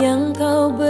yang kau beri.